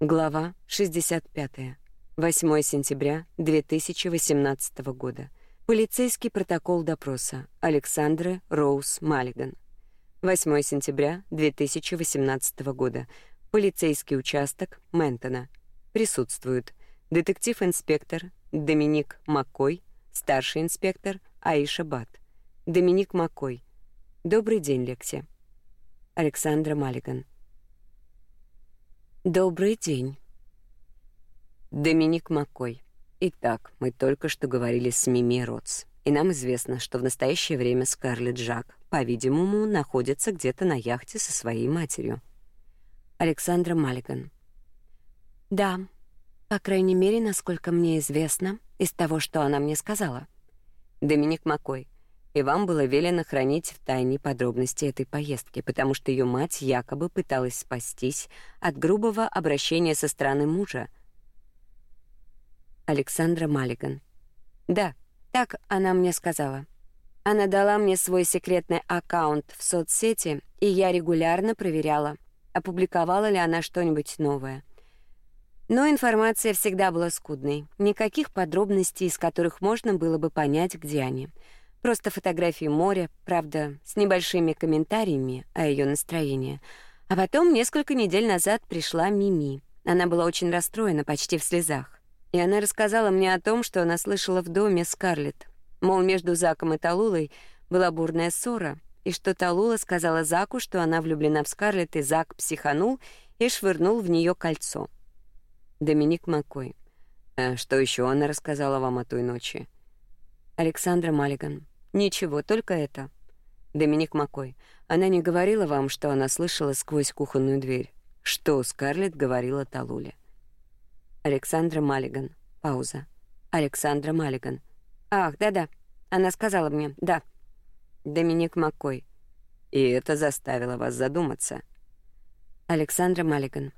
Глава 65. 8 сентября 2018 года. Полицейский протокол допроса Александры Роуз Маллиган. 8 сентября 2018 года. Полицейский участок Ментона. Присутствуют детектив-инспектор Доминик Маккой, старший инспектор Аиша Бат. Доминик Маккой. Добрый день, Лекси. Александра Маллиган. Добрый день. Доминик Маккой. Итак, мы только что говорили с Мими Ротс, и нам известно, что в настоящее время Скарлетт Жак, по-видимому, находится где-то на яхте со своей матерью. Александра Маллиган. Да, по крайней мере, насколько мне известно, из того, что она мне сказала. Доминик Маккой и вам было велено хранить в тайне подробности этой поездки, потому что ее мать якобы пыталась спастись от грубого обращения со стороны мужа. Александра Маллиган. Да, так она мне сказала. Она дала мне свой секретный аккаунт в соцсети, и я регулярно проверяла, опубликовала ли она что-нибудь новое. Но информация всегда была скудной, никаких подробностей, из которых можно было бы понять, где они — Просто фотографии моря, правда, с небольшими комментариями о ее настроении. А потом, несколько недель назад, пришла Мими. Она была очень расстроена, почти в слезах. И она рассказала мне о том, что она слышала в доме Скарлетт. Мол, между Заком и Талулой была бурная ссора, и что Талула сказала Заку, что она влюблена в Скарлетт, и Зак психанул и швырнул в нее кольцо. Доминик Маккой. А что еще она рассказала вам о той ночи? Александра Маллиган. Ничего, только это. Доминик Макой. Она не говорила вам, что она слышала сквозь кухонную дверь, что Скарлетт говорила Талуле. Александра Маллиган. Пауза. Александра Маллиган. Ах, да-да. Она сказала мне. Да. Доминик Маккой. И это заставило вас задуматься. Александра Маллиган.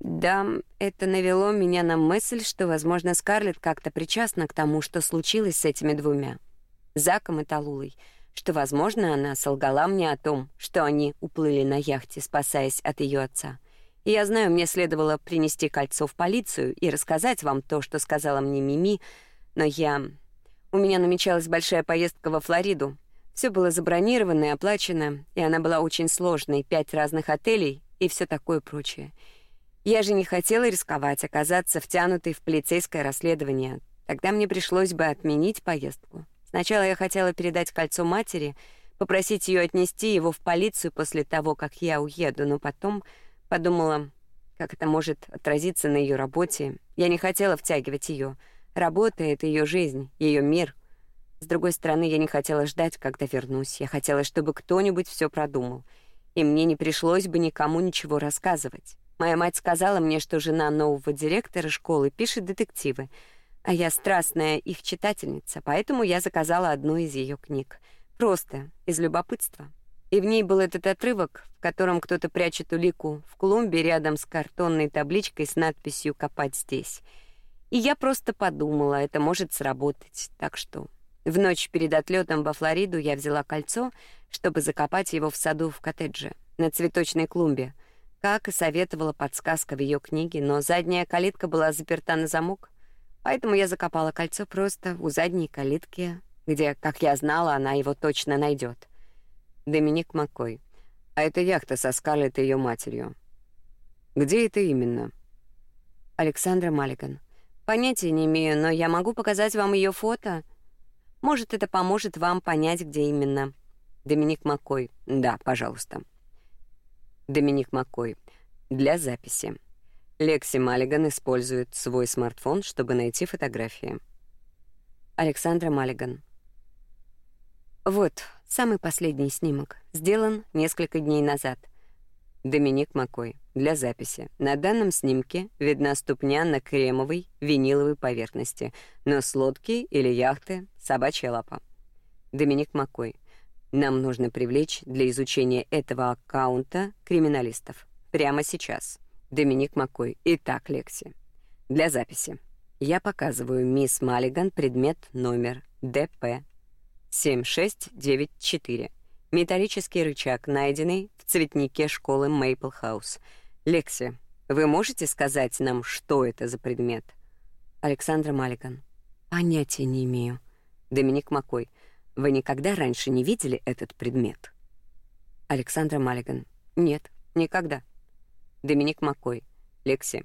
Да, это навело меня на мысль, что, возможно, Скарлетт как-то причастна к тому, что случилось с этими двумя. Заком и Талулой, что, возможно, она солгала мне о том, что они уплыли на яхте, спасаясь от ее отца. И я знаю, мне следовало принести кольцо в полицию и рассказать вам то, что сказала мне Мими, но я... У меня намечалась большая поездка во Флориду. Все было забронировано и оплачено, и она была очень сложной, пять разных отелей и все такое прочее. Я же не хотела рисковать оказаться втянутой в полицейское расследование. Тогда мне пришлось бы отменить поездку. Сначала я хотела передать кольцо матери, попросить ее отнести его в полицию после того, как я уеду, но потом подумала, как это может отразиться на ее работе. Я не хотела втягивать ее. Работа — это ее жизнь, ее мир. С другой стороны, я не хотела ждать, когда вернусь. Я хотела, чтобы кто-нибудь все продумал. И мне не пришлось бы никому ничего рассказывать. Моя мать сказала мне, что жена нового директора школы пишет детективы — а я страстная их читательница, поэтому я заказала одну из ее книг. Просто из любопытства. И в ней был этот отрывок, в котором кто-то прячет улику в клумбе рядом с картонной табличкой с надписью «Копать здесь». И я просто подумала, это может сработать. Так что в ночь перед отлетом во Флориду я взяла кольцо, чтобы закопать его в саду в коттедже, на цветочной клумбе, как и советовала подсказка в ее книге, но задняя калитка была заперта на замок. Поэтому я закопала кольцо просто у задней калитки, где, как я знала, она его точно найдет. Доминик Маккой. А это яхта со Скарлетт и ее матерью. Где это именно? Александра Маллиган. Понятия не имею, но я могу показать вам ее фото. Может, это поможет вам понять, где именно. Доминик Маккой. Да, пожалуйста. Доминик Маккой. Для записи. Лекси Маллиган использует свой смартфон, чтобы найти фотографии. Александра Маллиган. Вот, самый последний снимок. Сделан несколько дней назад. Доминик Макой. Для записи. На данном снимке видна ступня на кремовой виниловой поверхности, но с лодки или яхты собачья лапа. Доминик Макой. Нам нужно привлечь для изучения этого аккаунта криминалистов. Прямо сейчас. Доминик Маккой. Итак, Лекси. Для записи. Я показываю мисс Маллиган предмет номер ДП 7694. Металлический рычаг, найденный в цветнике школы Мейпл Хаус. Лекси, Вы можете сказать нам, что это за предмет? Александра Маликан. Понятия не имею. Доминик Макой. Вы никогда раньше не видели этот предмет? Александра Малиган. Нет, никогда. Доминик Макой. Лекси.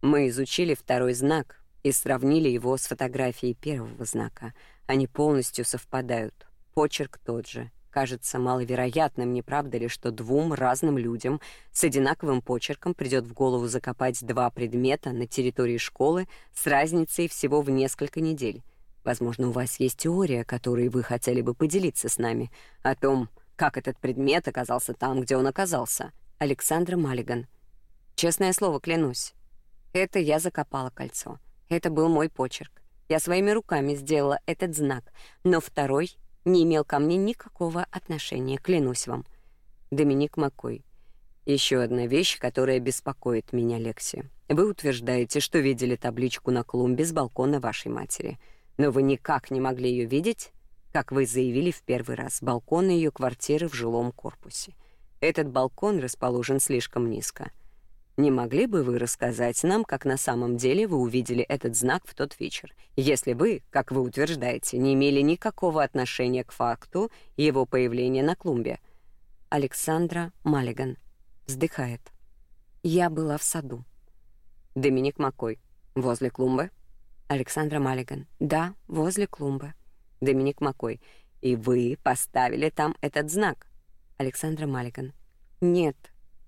Мы изучили второй знак и сравнили его с фотографией первого знака. Они полностью совпадают. Почерк тот же. Кажется маловероятным, не правда ли, что двум разным людям с одинаковым почерком придет в голову закопать два предмета на территории школы с разницей всего в несколько недель. Возможно, у вас есть теория, которой вы хотели бы поделиться с нами, о том, как этот предмет оказался там, где он оказался. Александра Малиган. Честное слово, клянусь. Это я закопала кольцо. Это был мой почерк. Я своими руками сделала этот знак, но второй не имел ко мне никакого отношения, клянусь вам. Доминик Маккой. Еще одна вещь, которая беспокоит меня, Лекси. Вы утверждаете, что видели табличку на клумбе с балкона вашей матери, но вы никак не могли ее видеть, как вы заявили в первый раз, балкон ее квартиры в жилом корпусе. Этот балкон расположен слишком низко. Не могли бы вы рассказать нам, как на самом деле вы увидели этот знак в тот вечер, если вы, как вы утверждаете, не имели никакого отношения к факту его появления на клумбе? Александра Маллиган вздыхает. Я была в саду. Доминик Маккой. Возле клумбы? Александра Маллиган. Да, возле клумбы. Доминик Маккой. И вы поставили там этот знак? Александра Маллиган. Нет,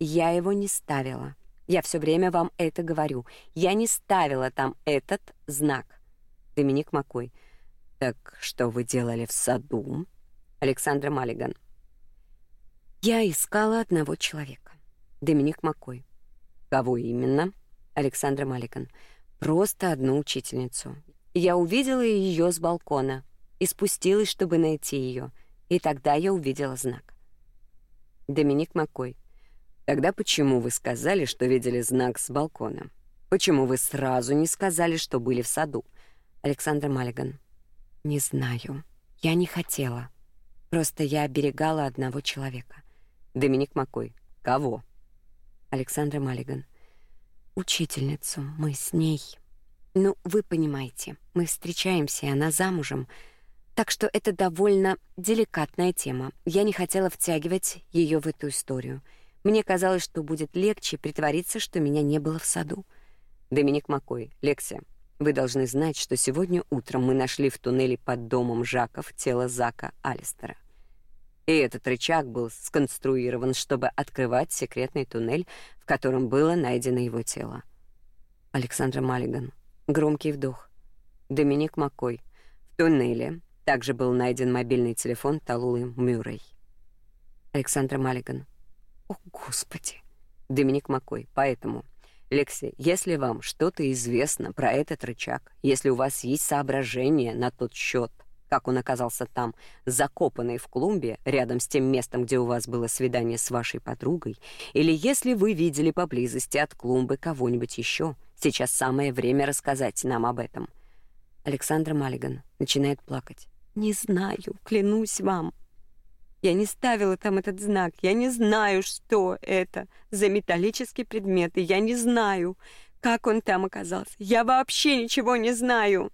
я его не ставила. Я все время вам это говорю. Я не ставила там этот знак. Доминик Макой. Так что вы делали в саду? Александра Малиган. Я искала одного человека. Доминик Макой. Кого именно? Александра Малиган. Просто одну учительницу. Я увидела ее с балкона и спустилась, чтобы найти ее, и тогда я увидела знак. Доминик Макой. Тогда почему вы сказали, что видели знак с балкона? Почему вы сразу не сказали, что были в саду? Александр Маллиган. Не знаю. Я не хотела. Просто я оберегала одного человека. Доминик Макой. Кого? Александр Маллиган. Учительницу. Мы с ней. Ну, вы понимаете, мы встречаемся, и она замужем. Так что это довольно деликатная тема. Я не хотела втягивать ее в эту историю. Мне казалось, что будет легче притвориться, что меня не было в саду. Доминик Макой, Лекси, вы должны знать, что сегодня утром мы нашли в туннеле под домом Жаков тело Зака Алистера. И этот рычаг был сконструирован, чтобы открывать секретный туннель, в котором было найдено его тело. Александра Маллиган. Громкий вдох. Доминик Маккой. В туннеле также был найден мобильный телефон Талулы Мюррей. Александра Маллиган. О, Господи. Доминик Макой. Поэтому, Лекси, если вам что-то известно про этот рычаг, если у вас есть соображения на тот счет, как он оказался там, закопанный в клумбе, рядом с тем местом, где у вас было свидание с вашей подругой, или если вы видели поблизости от клумбы кого-нибудь еще, сейчас самое время рассказать нам об этом. Александра Маллиган начинает плакать. «Не знаю, клянусь вам. Я не ставила там этот знак. Я не знаю, что это за металлический предмет, и я не знаю, как он там оказался. Я вообще ничего не знаю.